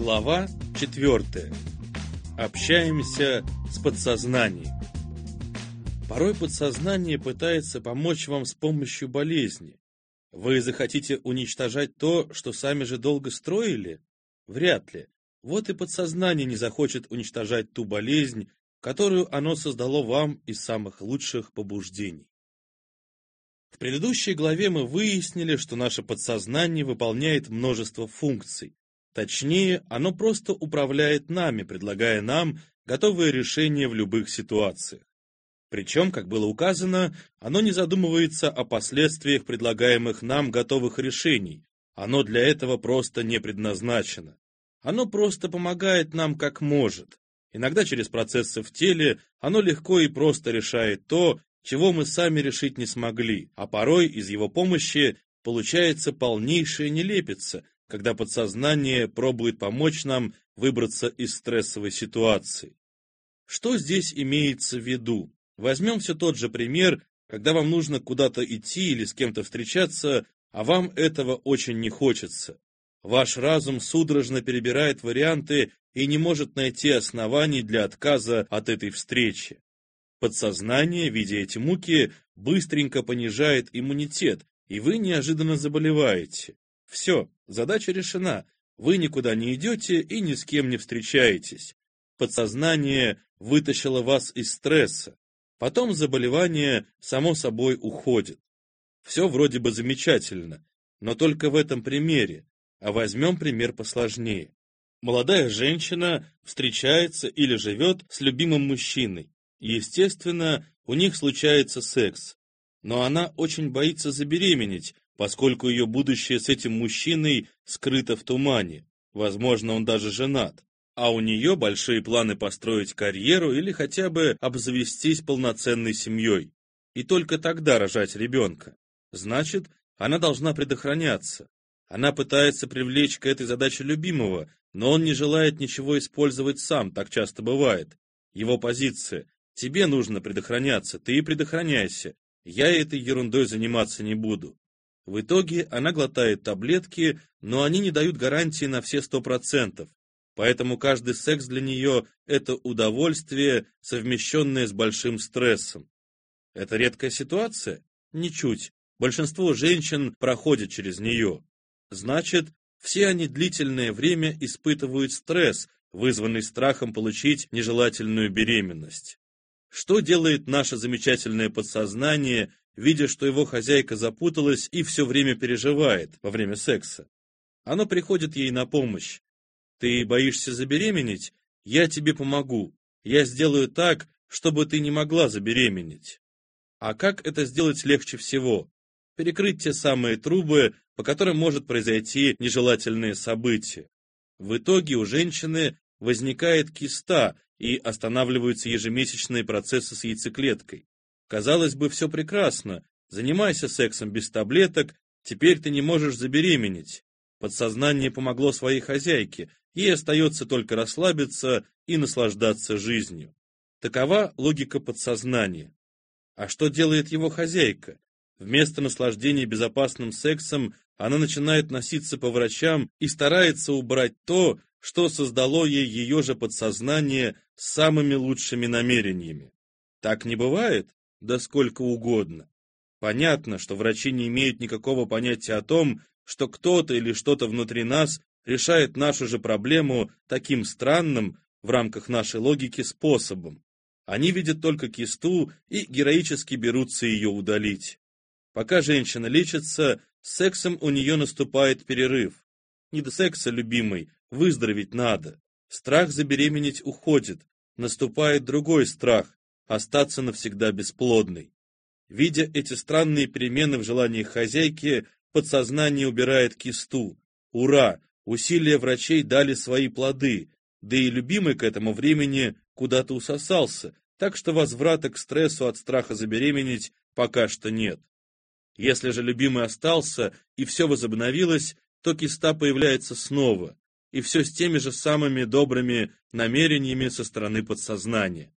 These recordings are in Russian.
Глава 4. Общаемся с подсознанием. Порой подсознание пытается помочь вам с помощью болезни. Вы захотите уничтожать то, что сами же долго строили? Вряд ли. Вот и подсознание не захочет уничтожать ту болезнь, которую оно создало вам из самых лучших побуждений. В предыдущей главе мы выяснили, что наше подсознание выполняет множество функций. Точнее, оно просто управляет нами, предлагая нам готовые решения в любых ситуациях. Причем, как было указано, оно не задумывается о последствиях предлагаемых нам готовых решений. Оно для этого просто не предназначено. Оно просто помогает нам как может. Иногда через процессы в теле оно легко и просто решает то, чего мы сами решить не смогли, а порой из его помощи получается полнейшая нелепица, когда подсознание пробует помочь нам выбраться из стрессовой ситуации. Что здесь имеется в виду? Возьмем все тот же пример, когда вам нужно куда-то идти или с кем-то встречаться, а вам этого очень не хочется. Ваш разум судорожно перебирает варианты и не может найти оснований для отказа от этой встречи. Подсознание, видя эти муки, быстренько понижает иммунитет, и вы неожиданно заболеваете. Все, задача решена. Вы никуда не идете и ни с кем не встречаетесь. Подсознание вытащило вас из стресса. Потом заболевание само собой уходит. Все вроде бы замечательно, но только в этом примере. А возьмем пример посложнее. Молодая женщина встречается или живет с любимым мужчиной. Естественно, у них случается секс. Но она очень боится забеременеть, поскольку ее будущее с этим мужчиной скрыто в тумане. Возможно, он даже женат. А у нее большие планы построить карьеру или хотя бы обзавестись полноценной семьей. И только тогда рожать ребенка. Значит, она должна предохраняться. Она пытается привлечь к этой задаче любимого, но он не желает ничего использовать сам, так часто бывает. Его позиция «Тебе нужно предохраняться, ты и предохраняйся. Я этой ерундой заниматься не буду. В итоге она глотает таблетки, но они не дают гарантии на все сто процентов. Поэтому каждый секс для нее – это удовольствие, совмещенное с большим стрессом. Это редкая ситуация? Ничуть. Большинство женщин проходят через нее. Значит, все они длительное время испытывают стресс, вызванный страхом получить нежелательную беременность. Что делает наше замечательное подсознание, видя, что его хозяйка запуталась и все время переживает во время секса. Оно приходит ей на помощь. «Ты боишься забеременеть? Я тебе помогу. Я сделаю так, чтобы ты не могла забеременеть». А как это сделать легче всего? Перекрыть те самые трубы, по которым может произойти нежелательные события. В итоге у женщины возникает киста и останавливаются ежемесячные процессы с яйцеклеткой. Казалось бы, все прекрасно. Занимайся сексом без таблеток, теперь ты не можешь забеременеть. Подсознание помогло своей хозяйке, ей остается только расслабиться и наслаждаться жизнью. Такова логика подсознания. А что делает его хозяйка? Вместо наслаждения безопасным сексом она начинает носиться по врачам и старается убрать то, что создало ей ее же подсознание с самыми лучшими намерениями. Так не бывает? Да сколько угодно. Понятно, что врачи не имеют никакого понятия о том, что кто-то или что-то внутри нас решает нашу же проблему таким странным, в рамках нашей логики, способом. Они видят только кисту и героически берутся ее удалить. Пока женщина лечится, сексом у нее наступает перерыв. Не до секса, любимый, выздороветь надо. Страх забеременеть уходит, наступает другой страх, остаться навсегда бесплодной. Видя эти странные перемены в желаниях хозяйки, подсознание убирает кисту. Ура! Усилия врачей дали свои плоды, да и любимый к этому времени куда-то усосался, так что возврата к стрессу от страха забеременеть пока что нет. Если же любимый остался и все возобновилось, то киста появляется снова, и все с теми же самыми добрыми намерениями со стороны подсознания.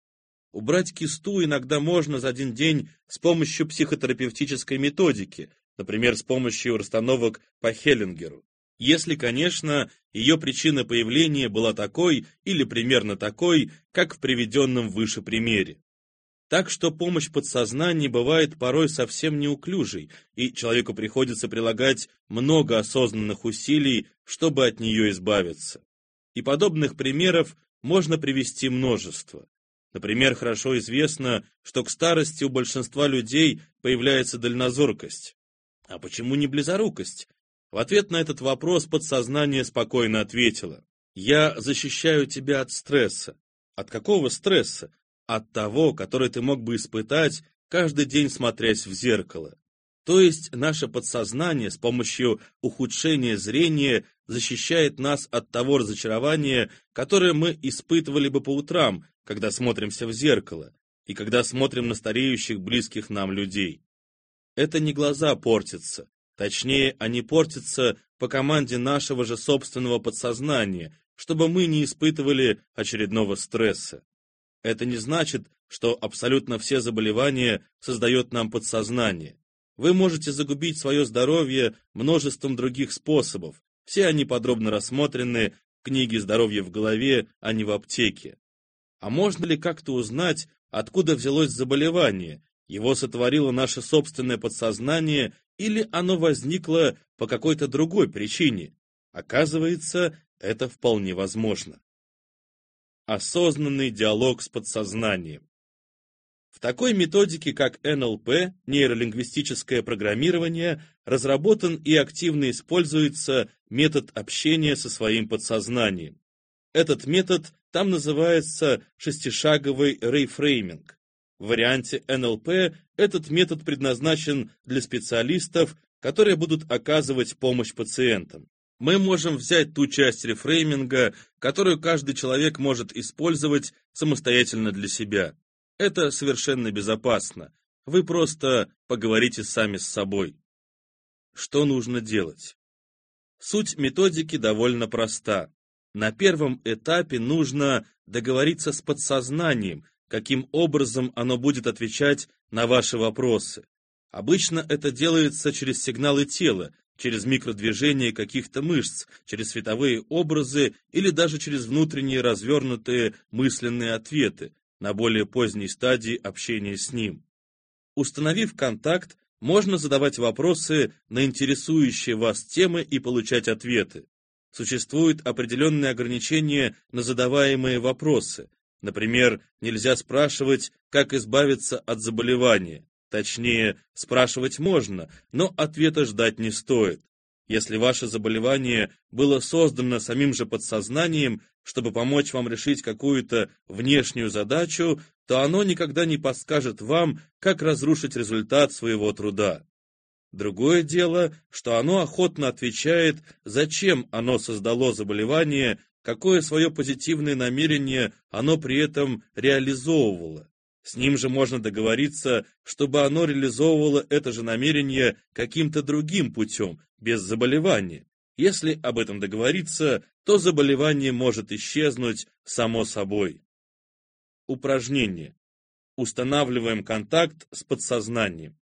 Убрать кисту иногда можно за один день с помощью психотерапевтической методики, например, с помощью расстановок по Хеллингеру. Если, конечно, ее причина появления была такой или примерно такой, как в приведенном выше примере. Так что помощь подсознания бывает порой совсем неуклюжей, и человеку приходится прилагать много осознанных усилий, чтобы от нее избавиться. И подобных примеров можно привести множество. Например, хорошо известно, что к старости у большинства людей появляется дальнозоркость. А почему не близорукость? В ответ на этот вопрос подсознание спокойно ответило. «Я защищаю тебя от стресса». От какого стресса? От того, который ты мог бы испытать, каждый день смотрясь в зеркало. То есть наше подсознание с помощью ухудшения зрения защищает нас от того разочарования, которое мы испытывали бы по утрам, когда смотримся в зеркало, и когда смотрим на стареющих близких нам людей. Это не глаза портятся, точнее, они портятся по команде нашего же собственного подсознания, чтобы мы не испытывали очередного стресса. Это не значит, что абсолютно все заболевания создает нам подсознание. Вы можете загубить свое здоровье множеством других способов. Все они подробно рассмотрены в книге «Здоровье в голове», а не в аптеке. А можно ли как-то узнать, откуда взялось заболевание? Его сотворило наше собственное подсознание или оно возникло по какой-то другой причине? Оказывается, это вполне возможно. Осознанный диалог с подсознанием. В такой методике, как НЛП, нейролингвистическое программирование, разработан и активно используется метод общения со своим подсознанием. Этот метод там называется шестишаговый рейфрейминг. В варианте НЛП этот метод предназначен для специалистов, которые будут оказывать помощь пациентам. Мы можем взять ту часть рефрейминга, которую каждый человек может использовать самостоятельно для себя. Это совершенно безопасно. Вы просто поговорите сами с собой. Что нужно делать? Суть методики довольно проста. На первом этапе нужно договориться с подсознанием, каким образом оно будет отвечать на ваши вопросы. Обычно это делается через сигналы тела, через микродвижение каких-то мышц, через световые образы или даже через внутренние развернутые мысленные ответы на более поздней стадии общения с ним. Установив контакт, можно задавать вопросы на интересующие вас темы и получать ответы. Существуют определенные ограничения на задаваемые вопросы. Например, нельзя спрашивать, как избавиться от заболевания. Точнее, спрашивать можно, но ответа ждать не стоит. Если ваше заболевание было создано самим же подсознанием, чтобы помочь вам решить какую-то внешнюю задачу, то оно никогда не подскажет вам, как разрушить результат своего труда. Другое дело, что оно охотно отвечает, зачем оно создало заболевание, какое свое позитивное намерение оно при этом реализовывало. С ним же можно договориться, чтобы оно реализовывало это же намерение каким-то другим путем, без заболевания. Если об этом договориться, то заболевание может исчезнуть само собой. Упражнение. Устанавливаем контакт с подсознанием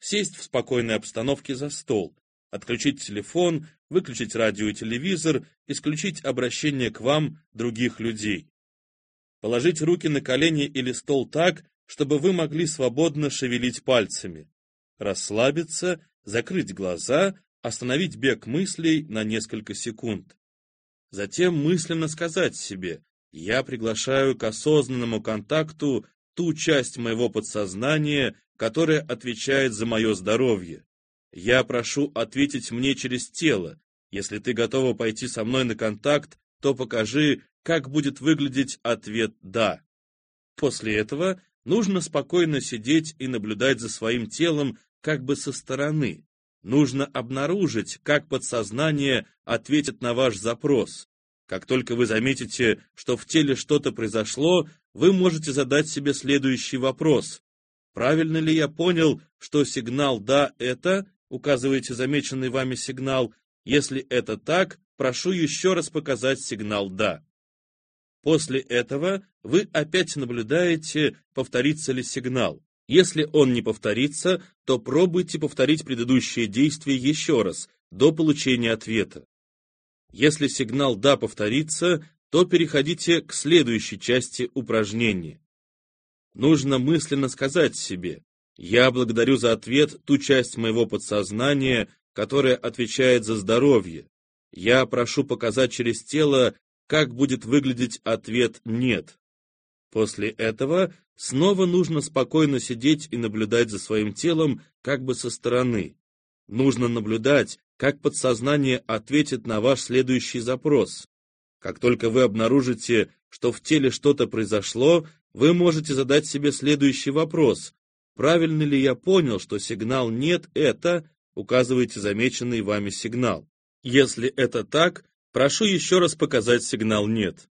сесть в спокойной обстановке за стол, отключить телефон, выключить радио и телевизор, исключить обращение к вам других людей. Положить руки на колени или стол так, чтобы вы могли свободно шевелить пальцами. Расслабиться, закрыть глаза, остановить бег мыслей на несколько секунд. Затем мысленно сказать себе «Я приглашаю к осознанному контакту ту часть моего подсознания, которая отвечает за мое здоровье. Я прошу ответить мне через тело. Если ты готова пойти со мной на контакт, то покажи, как будет выглядеть ответ «да». После этого нужно спокойно сидеть и наблюдать за своим телом как бы со стороны. Нужно обнаружить, как подсознание ответит на ваш запрос. Как только вы заметите, что в теле что-то произошло, вы можете задать себе следующий вопрос. Правильно ли я понял, что сигнал «да» — это, указываете замеченный вами сигнал, если это так, прошу еще раз показать сигнал «да». После этого вы опять наблюдаете, повторится ли сигнал. Если он не повторится, то пробуйте повторить предыдущее действие еще раз, до получения ответа. Если сигнал «да» повторится, то переходите к следующей части упражнения. Нужно мысленно сказать себе «Я благодарю за ответ ту часть моего подсознания, которая отвечает за здоровье. Я прошу показать через тело, как будет выглядеть ответ «нет». После этого снова нужно спокойно сидеть и наблюдать за своим телом как бы со стороны. Нужно наблюдать, как подсознание ответит на ваш следующий запрос. Как только вы обнаружите, что в теле что-то произошло, вы можете задать себе следующий вопрос. Правильно ли я понял, что сигнал «нет» — это, указываете замеченный вами сигнал. Если это так, прошу еще раз показать сигнал «нет».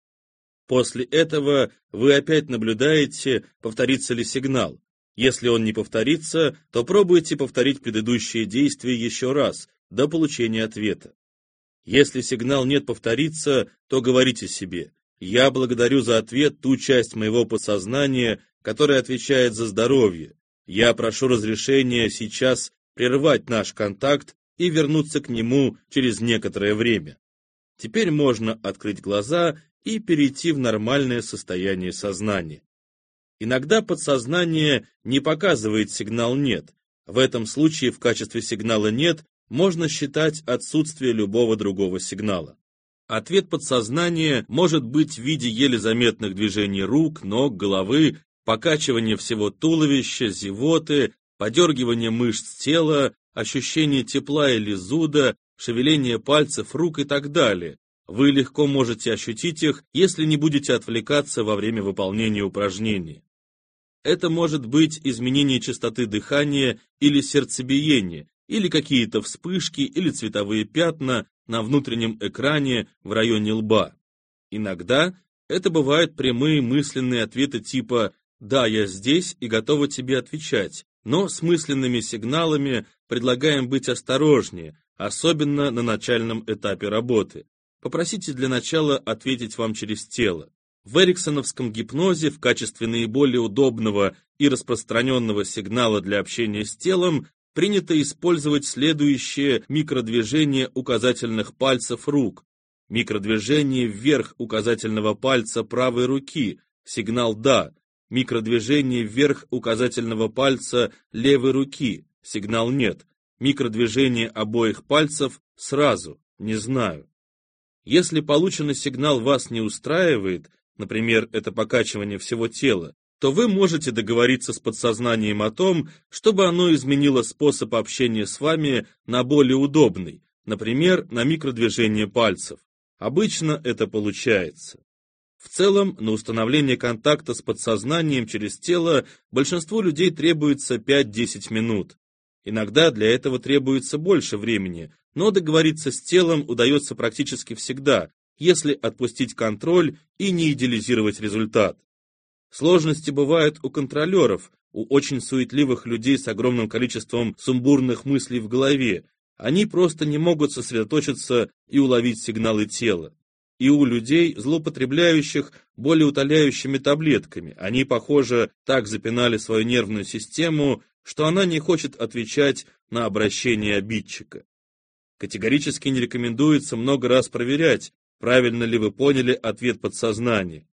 После этого вы опять наблюдаете, повторится ли сигнал. Если он не повторится, то пробуйте повторить предыдущее действие еще раз, до получения ответа. Если сигнал «нет» повторится, то говорите себе «Я благодарю за ответ ту часть моего подсознания, которая отвечает за здоровье. Я прошу разрешения сейчас прервать наш контакт и вернуться к нему через некоторое время. Теперь можно открыть глаза и перейти в нормальное состояние сознания. Иногда подсознание не показывает сигнал «нет». В этом случае в качестве сигнала «нет» можно считать отсутствие любого другого сигнала. Ответ подсознания может быть в виде еле заметных движений рук, ног, головы, покачивания всего туловища, зевоты, подергивания мышц тела, ощущение тепла или зуда, шевеление пальцев, рук и так далее. Вы легко можете ощутить их, если не будете отвлекаться во время выполнения упражнений. Это может быть изменение частоты дыхания или сердцебиения, или какие-то вспышки или цветовые пятна на внутреннем экране в районе лба. Иногда это бывают прямые мысленные ответы типа «Да, я здесь и готова тебе отвечать», но с мысленными сигналами предлагаем быть осторожнее, особенно на начальном этапе работы. Попросите для начала ответить вам через тело. В эриксоновском гипнозе в качестве наиболее удобного и распространенного сигнала для общения с телом принято использовать следующее микродвижение указательных пальцев рук. Микродвижение вверх указательного пальца правой руки, сигнал «да», микродвижение вверх указательного пальца левой руки, сигнал «нет», микродвижение обоих пальцев сразу, не знаю. Если полученный сигнал вас не устраивает, например, это покачивание всего тела, то вы можете договориться с подсознанием о том, чтобы оно изменило способ общения с вами на более удобный, например, на микродвижение пальцев. Обычно это получается. В целом, на установление контакта с подсознанием через тело большинству людей требуется 5-10 минут. Иногда для этого требуется больше времени, но договориться с телом удается практически всегда, если отпустить контроль и не идеализировать результат. Сложности бывают у контролеров, у очень суетливых людей с огромным количеством сумбурных мыслей в голове. Они просто не могут сосредоточиться и уловить сигналы тела. И у людей, злоупотребляющих более утоляющими таблетками, они, похоже, так запинали свою нервную систему, что она не хочет отвечать на обращение обидчика. Категорически не рекомендуется много раз проверять, правильно ли вы поняли ответ подсознания.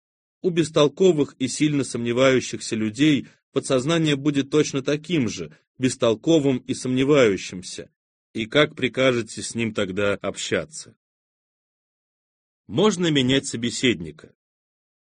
У бестолковых и сильно сомневающихся людей подсознание будет точно таким же, бестолковым и сомневающимся. И как прикажете с ним тогда общаться? Можно менять собеседника.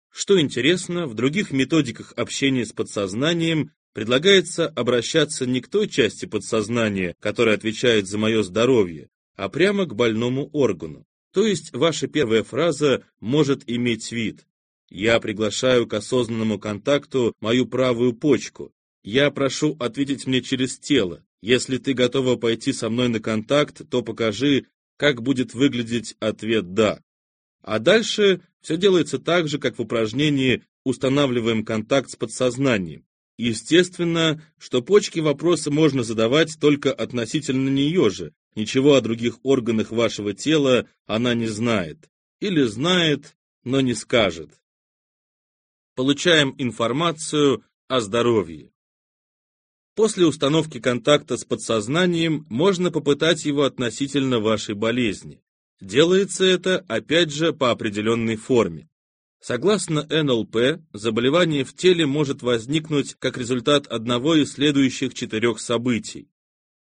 Что интересно, в других методиках общения с подсознанием предлагается обращаться не к той части подсознания, которая отвечает за мое здоровье, а прямо к больному органу. То есть ваша первая фраза может иметь вид я приглашаю к осознанному контакту мою правую почку. Я прошу ответить мне через тело. Если ты готова пойти со мной на контакт, то покажи, как будет выглядеть ответ «да». А дальше все делается так же, как в упражнении «Устанавливаем контакт с подсознанием». Естественно, что почки вопросы можно задавать только относительно нее же, ничего о других органах вашего тела она не знает. Или знает, но не скажет получаем информацию о здоровье. После установки контакта с подсознанием можно попытать его относительно вашей болезни. Делается это, опять же, по определенной форме. Согласно НЛП, заболевание в теле может возникнуть как результат одного из следующих четырех событий.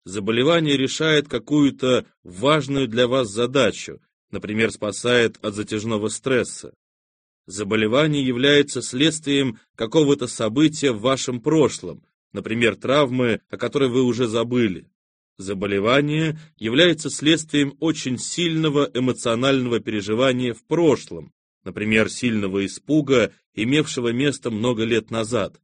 Заболевание решает какую-то важную для вас задачу, например, спасает от затяжного стресса. Заболевание является следствием какого-то события в вашем прошлом, например, травмы, о которой вы уже забыли. Заболевание является следствием очень сильного эмоционального переживания в прошлом, например, сильного испуга, имевшего место много лет назад.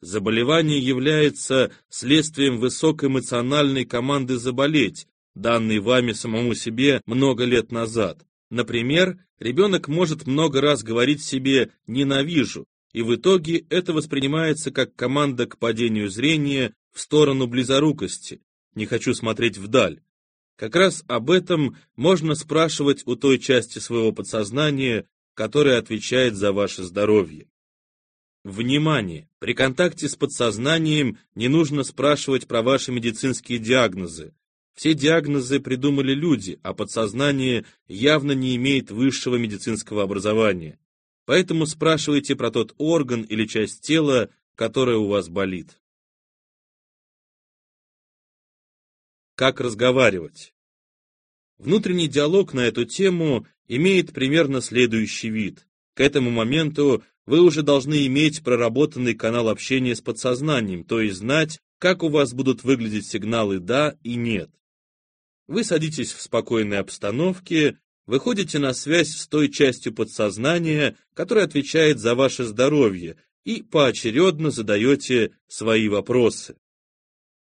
Заболевание является следствием высокоэмоциональной команды «заболеть», данной вами самому себе много лет назад. Например, ребенок может много раз говорить себе «ненавижу», и в итоге это воспринимается как команда к падению зрения в сторону близорукости. Не хочу смотреть вдаль. Как раз об этом можно спрашивать у той части своего подсознания, которая отвечает за ваше здоровье. Внимание! При контакте с подсознанием не нужно спрашивать про ваши медицинские диагнозы. Все диагнозы придумали люди, а подсознание явно не имеет высшего медицинского образования. Поэтому спрашивайте про тот орган или часть тела, которая у вас болит. Как разговаривать? Внутренний диалог на эту тему имеет примерно следующий вид. К этому моменту вы уже должны иметь проработанный канал общения с подсознанием, то есть знать, как у вас будут выглядеть сигналы «да» и «нет». Вы садитесь в спокойной обстановке выходите на связь с той частью подсознания, которая отвечает за ваше здоровье, и поочередно задаете свои вопросы.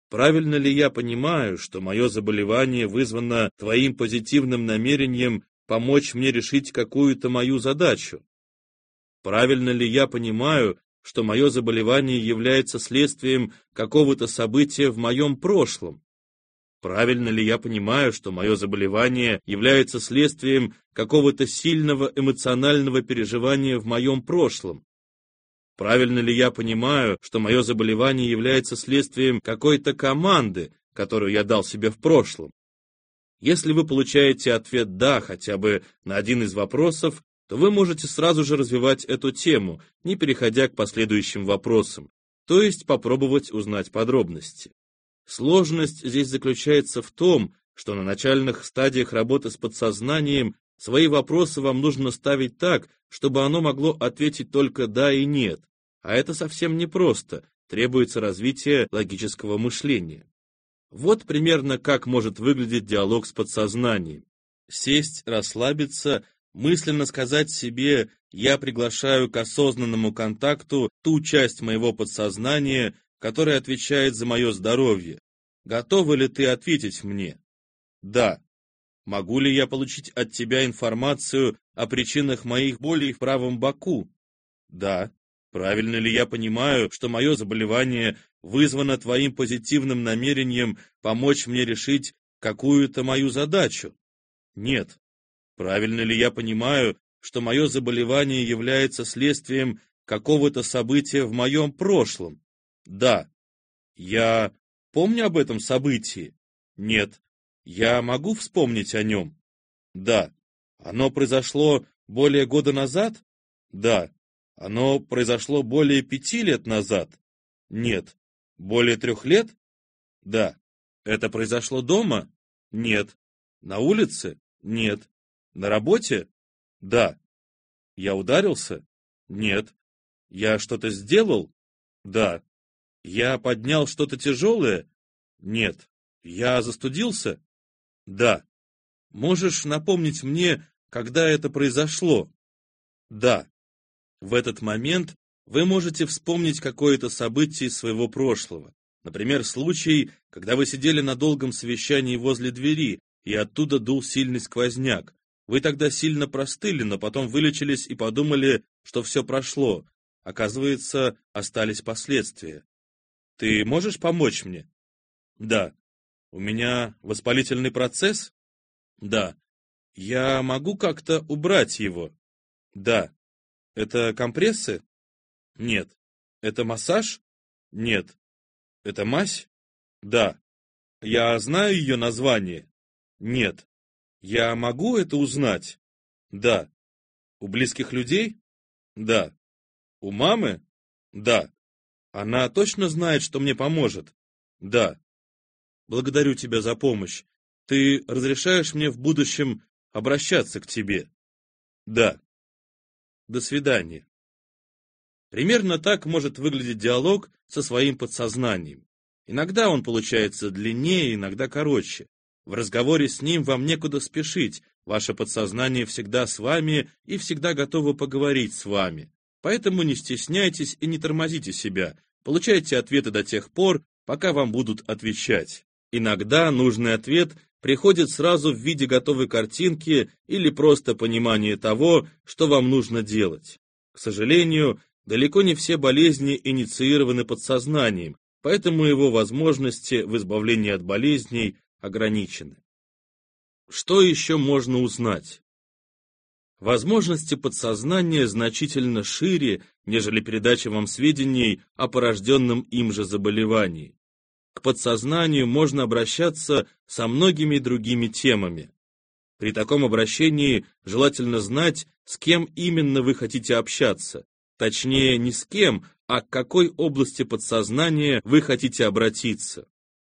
Правильно ли я понимаю, что мое заболевание вызвано твоим позитивным намерением помочь мне решить какую-то мою задачу? Правильно ли я понимаю, что мое заболевание является следствием какого-то события в моем прошлом? Правильно ли я понимаю, что мое заболевание является следствием какого-то сильного эмоционального переживания в моем прошлом? Правильно ли я понимаю, что мое заболевание является следствием какой-то команды, которую я дал себе в прошлом? Если вы получаете ответ «да» хотя бы на один из вопросов, то вы можете сразу же развивать эту тему, не переходя к последующим вопросам, то есть попробовать узнать подробности. Сложность здесь заключается в том, что на начальных стадиях работы с подсознанием свои вопросы вам нужно ставить так, чтобы оно могло ответить только «да» и «нет». А это совсем непросто, требуется развитие логического мышления. Вот примерно как может выглядеть диалог с подсознанием. Сесть, расслабиться, мысленно сказать себе «я приглашаю к осознанному контакту ту часть моего подсознания, который отвечает за мое здоровье. Готова ли ты ответить мне? Да. Могу ли я получить от тебя информацию о причинах моих болей в правом боку? Да. Правильно ли я понимаю, что мое заболевание вызвано твоим позитивным намерением помочь мне решить какую-то мою задачу? Нет. Правильно ли я понимаю, что мое заболевание является следствием какого-то события в моем прошлом? Да. Я помню об этом событии? Нет. Я могу вспомнить о нем? Да. Оно произошло более года назад? Да. Оно произошло более пяти лет назад? Нет. Более трех лет? Да. Это произошло дома? Нет. На улице? Нет. На работе? Да. Я ударился? Нет. Я что-то сделал? Да. Я поднял что-то тяжелое? Нет. Я застудился? Да. Можешь напомнить мне, когда это произошло? Да. В этот момент вы можете вспомнить какое-то событие из своего прошлого. Например, случай, когда вы сидели на долгом совещании возле двери, и оттуда дул сильный сквозняк. Вы тогда сильно простыли, но потом вылечились и подумали, что все прошло. Оказывается, остались последствия. Ты можешь помочь мне? Да. У меня воспалительный процесс? Да. Я могу как-то убрать его? Да. Это компрессы? Нет. Это массаж? Нет. Это мазь? Да. Я знаю ее название? Нет. Я могу это узнать? Да. У близких людей? Да. У мамы? Да. Она точно знает, что мне поможет? Да. Благодарю тебя за помощь. Ты разрешаешь мне в будущем обращаться к тебе? Да. До свидания. Примерно так может выглядеть диалог со своим подсознанием. Иногда он получается длиннее, иногда короче. В разговоре с ним вам некуда спешить, ваше подсознание всегда с вами и всегда готово поговорить с вами. Поэтому не стесняйтесь и не тормозите себя, получайте ответы до тех пор, пока вам будут отвечать. Иногда нужный ответ приходит сразу в виде готовой картинки или просто понимания того, что вам нужно делать. К сожалению, далеко не все болезни инициированы подсознанием, поэтому его возможности в избавлении от болезней ограничены. Что еще можно узнать? Возможности подсознания значительно шире, нежели передача вам сведений о порожденном им же заболевании. К подсознанию можно обращаться со многими другими темами. При таком обращении желательно знать, с кем именно вы хотите общаться. Точнее, не с кем, а к какой области подсознания вы хотите обратиться.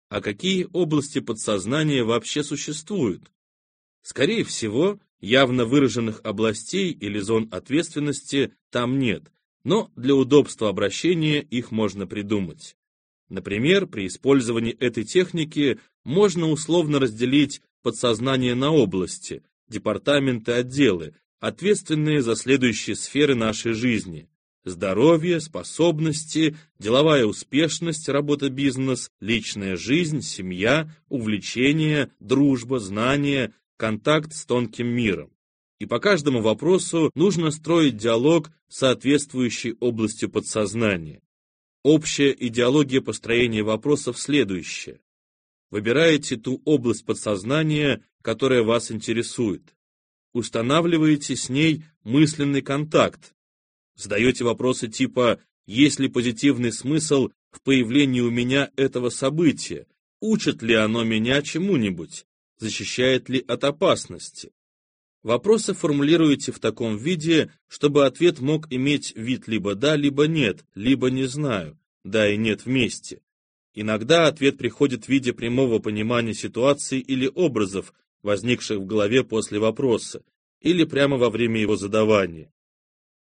А какие области подсознания вообще существуют? Скорее всего, явно выраженных областей или зон ответственности там нет, но для удобства обращения их можно придумать. Например, при использовании этой техники можно условно разделить подсознание на области, департаменты, отделы, ответственные за следующие сферы нашей жизни. Здоровье, способности, деловая успешность, работа, бизнес, личная жизнь, семья, увлечения, дружба, знания, контакт с тонким миром. И по каждому вопросу нужно строить диалог с соответствующей областью подсознания. Общая идеология построения вопросов следующая. Выбираете ту область подсознания, которая вас интересует. Устанавливаете с ней мысленный контакт. Задаете вопросы типа «Есть ли позитивный смысл в появлении у меня этого события? Учит ли оно меня чему-нибудь? Защищает ли от опасности?» Вопросы формулируете в таком виде, чтобы ответ мог иметь вид либо «да», либо «нет», либо «не знаю», «да» и «нет» вместе. Иногда ответ приходит в виде прямого понимания ситуации или образов, возникших в голове после вопроса, или прямо во время его задавания.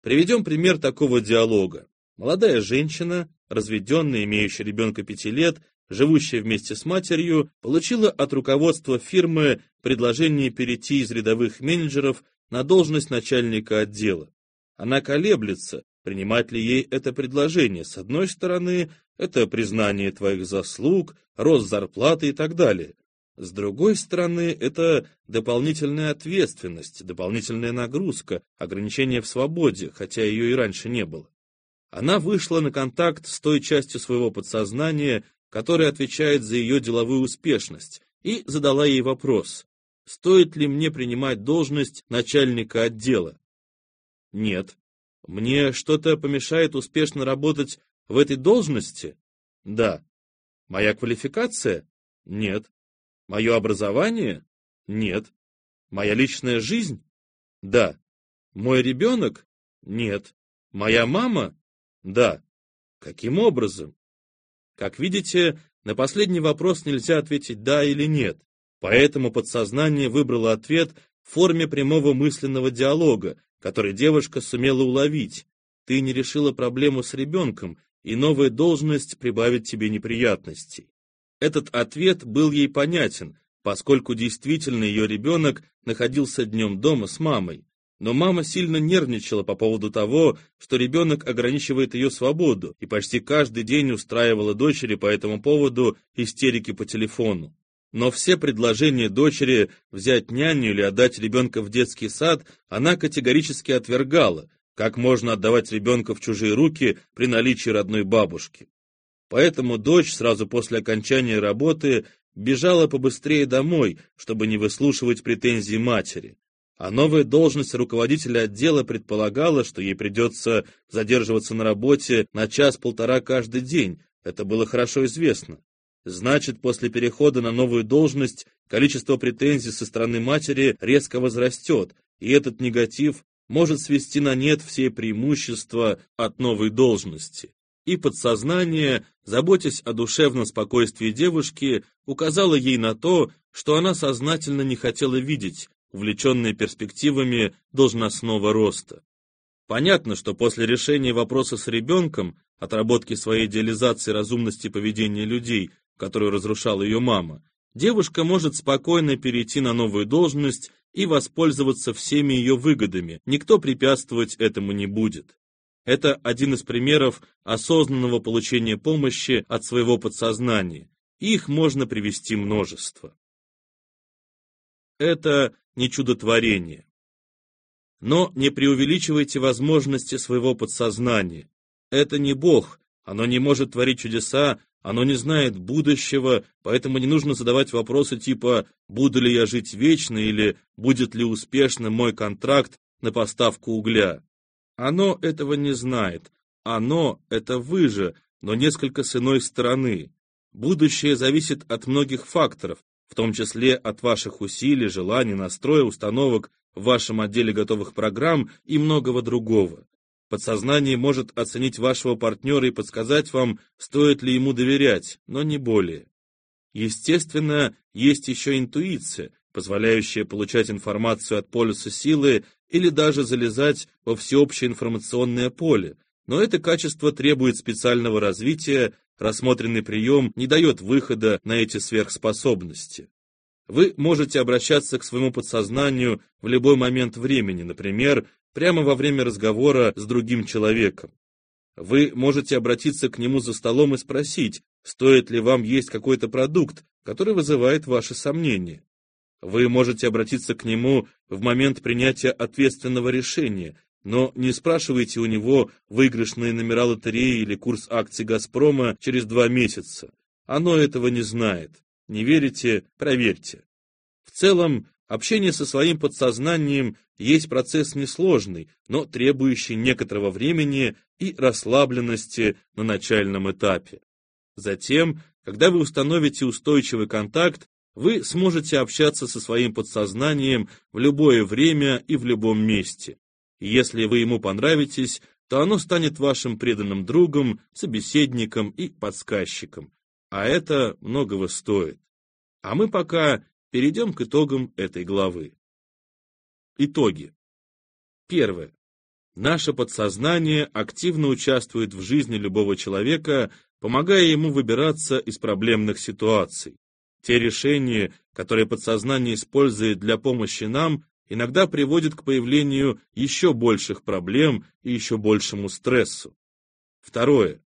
Приведем пример такого диалога. Молодая женщина, разведенная, имеющая ребенка пяти лет, живущая вместе с матерью, получила от руководства фирмы предложение перейти из рядовых менеджеров на должность начальника отдела. Она колеблется, принимать ли ей это предложение. С одной стороны, это признание твоих заслуг, рост зарплаты и так далее. С другой стороны, это дополнительная ответственность, дополнительная нагрузка, ограничение в свободе, хотя ее и раньше не было. Она вышла на контакт с той частью своего подсознания, которая отвечает за ее деловую успешность, и задала ей вопрос, стоит ли мне принимать должность начальника отдела. Нет. Мне что-то помешает успешно работать в этой должности? Да. Моя квалификация? Нет. Мое образование? Нет. Моя личная жизнь? Да. Мой ребенок? Нет. Моя мама? Да. Каким образом? Как видите, на последний вопрос нельзя ответить «да» или «нет», поэтому подсознание выбрало ответ в форме прямого мысленного диалога, который девушка сумела уловить. Ты не решила проблему с ребенком, и новая должность прибавит тебе неприятностей. Этот ответ был ей понятен, поскольку действительно ее ребенок находился днем дома с мамой, но мама сильно нервничала по поводу того, что ребенок ограничивает ее свободу, и почти каждый день устраивала дочери по этому поводу истерики по телефону. Но все предложения дочери взять няню или отдать ребенка в детский сад она категорически отвергала, как можно отдавать ребенка в чужие руки при наличии родной бабушки. Поэтому дочь сразу после окончания работы бежала побыстрее домой, чтобы не выслушивать претензии матери а новая должность руководителя отдела предполагала, что ей придется задерживаться на работе на час-полтора каждый день, Это было хорошо известно. Значит, после перехода на новую должность количество претензий со стороны матери резко возрастет, и этот негатив может свести на нет все преимущества от новой должности. И подсознание, заботясь о душевном спокойствии девушки, указало ей на то, что она сознательно не хотела видеть, увлеченные перспективами должностного роста. Понятно, что после решения вопроса с ребенком, отработки своей идеализации разумности поведения людей, которую разрушала ее мама, девушка может спокойно перейти на новую должность и воспользоваться всеми ее выгодами, никто препятствовать этому не будет. Это один из примеров осознанного получения помощи от своего подсознания, их можно привести множество. Это не чудотворение. Но не преувеличивайте возможности своего подсознания. Это не Бог, оно не может творить чудеса, оно не знает будущего, поэтому не нужно задавать вопросы типа «буду ли я жить вечно» или «будет ли успешным мой контракт на поставку угля». Оно этого не знает. Оно — это вы же, но несколько с иной стороны. Будущее зависит от многих факторов, в том числе от ваших усилий, желаний, настроя, установок в вашем отделе готовых программ и многого другого. Подсознание может оценить вашего партнера и подсказать вам, стоит ли ему доверять, но не более. Естественно, есть еще интуиция, позволяющая получать информацию от полюса силы или даже залезать во всеобщее информационное поле, но это качество требует специального развития, рассмотренный прием не дает выхода на эти сверхспособности. Вы можете обращаться к своему подсознанию в любой момент времени, например, прямо во время разговора с другим человеком. Вы можете обратиться к нему за столом и спросить, стоит ли вам есть какой-то продукт, который вызывает ваши сомнения. Вы можете обратиться к нему в момент принятия ответственного решения, но не спрашивайте у него выигрышные номера лотереи или курс акций «Газпрома» через два месяца. Оно этого не знает. Не верите – проверьте. В целом, Общение со своим подсознанием есть процесс несложный, но требующий некоторого времени и расслабленности на начальном этапе. Затем, когда вы установите устойчивый контакт, вы сможете общаться со своим подсознанием в любое время и в любом месте. Если вы ему понравитесь, то оно станет вашим преданным другом, собеседником и подсказчиком. А это многого стоит. А мы пока Перейдем к итогам этой главы. Итоги. Первое. Наше подсознание активно участвует в жизни любого человека, помогая ему выбираться из проблемных ситуаций. Те решения, которые подсознание использует для помощи нам, иногда приводят к появлению еще больших проблем и еще большему стрессу. Второе.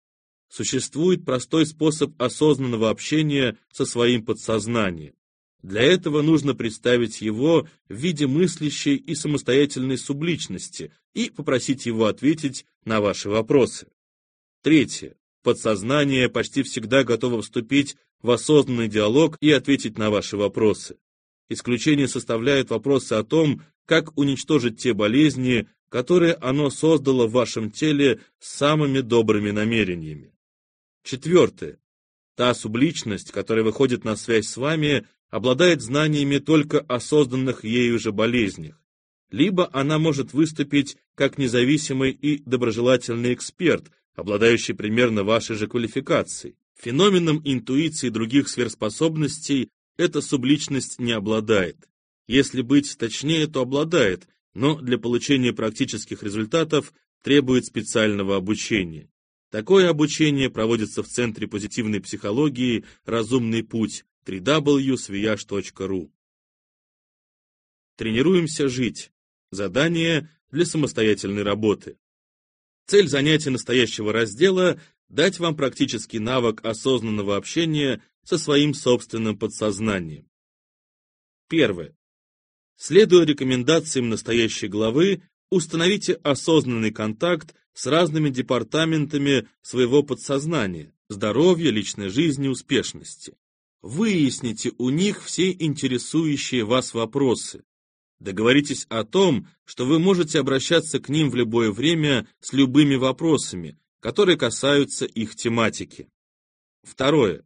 Существует простой способ осознанного общения со своим подсознанием. Для этого нужно представить его в виде мыслящей и самостоятельной субличности и попросить его ответить на ваши вопросы. Третье. Подсознание почти всегда готово вступить в осознанный диалог и ответить на ваши вопросы. Исключение составляют вопросы о том, как уничтожить те болезни, которые оно создало в вашем теле самыми добрыми намерениями. Четвертое. Та субличность, которая выходит на связь с вами, обладает знаниями только о созданных ею же болезнях, либо она может выступить как независимый и доброжелательный эксперт, обладающий примерно вашей же квалификацией. Феноменом интуиции других сверхспособностей эта субличность не обладает. Если быть точнее, то обладает, но для получения практических результатов требует специального обучения. Такое обучение проводится в Центре позитивной психологии «Разумный путь», www.sviash.ru Тренируемся жить. Задание для самостоятельной работы. Цель занятия настоящего раздела – дать вам практический навык осознанного общения со своим собственным подсознанием. Первое. Следуя рекомендациям настоящей главы, установите осознанный контакт с разными департаментами своего подсознания – здоровья, личной жизни, успешности. Выясните у них все интересующие вас вопросы. Договоритесь о том, что вы можете обращаться к ним в любое время с любыми вопросами, которые касаются их тематики. Второе.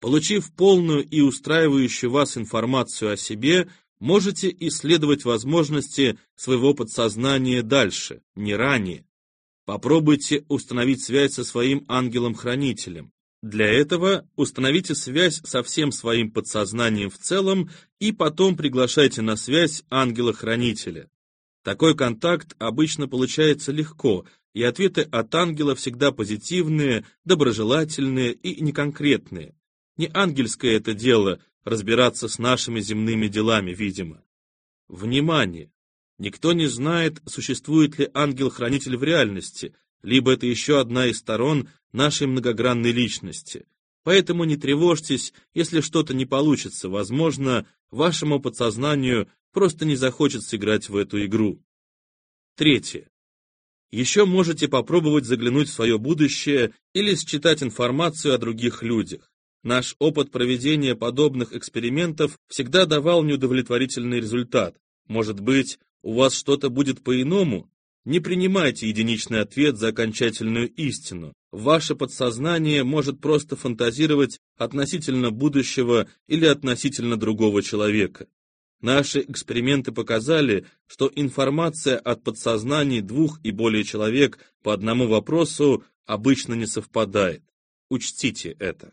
Получив полную и устраивающую вас информацию о себе, можете исследовать возможности своего подсознания дальше, не ранее. Попробуйте установить связь со своим ангелом-хранителем. Для этого установите связь со всем своим подсознанием в целом и потом приглашайте на связь ангела-хранителя. Такой контакт обычно получается легко, и ответы от ангела всегда позитивные, доброжелательные и неконкретные. Не ангельское это дело разбираться с нашими земными делами, видимо. Внимание! Никто не знает, существует ли ангел-хранитель в реальности, либо это еще одна из сторон нашей многогранной личности. Поэтому не тревожьтесь, если что-то не получится, возможно, вашему подсознанию просто не захочется играть в эту игру. Третье. Еще можете попробовать заглянуть в свое будущее или считать информацию о других людях. Наш опыт проведения подобных экспериментов всегда давал неудовлетворительный результат. Может быть, у вас что-то будет по-иному? Не принимайте единичный ответ за окончательную истину. Ваше подсознание может просто фантазировать относительно будущего или относительно другого человека. Наши эксперименты показали, что информация от подсознаний двух и более человек по одному вопросу обычно не совпадает. Учтите это.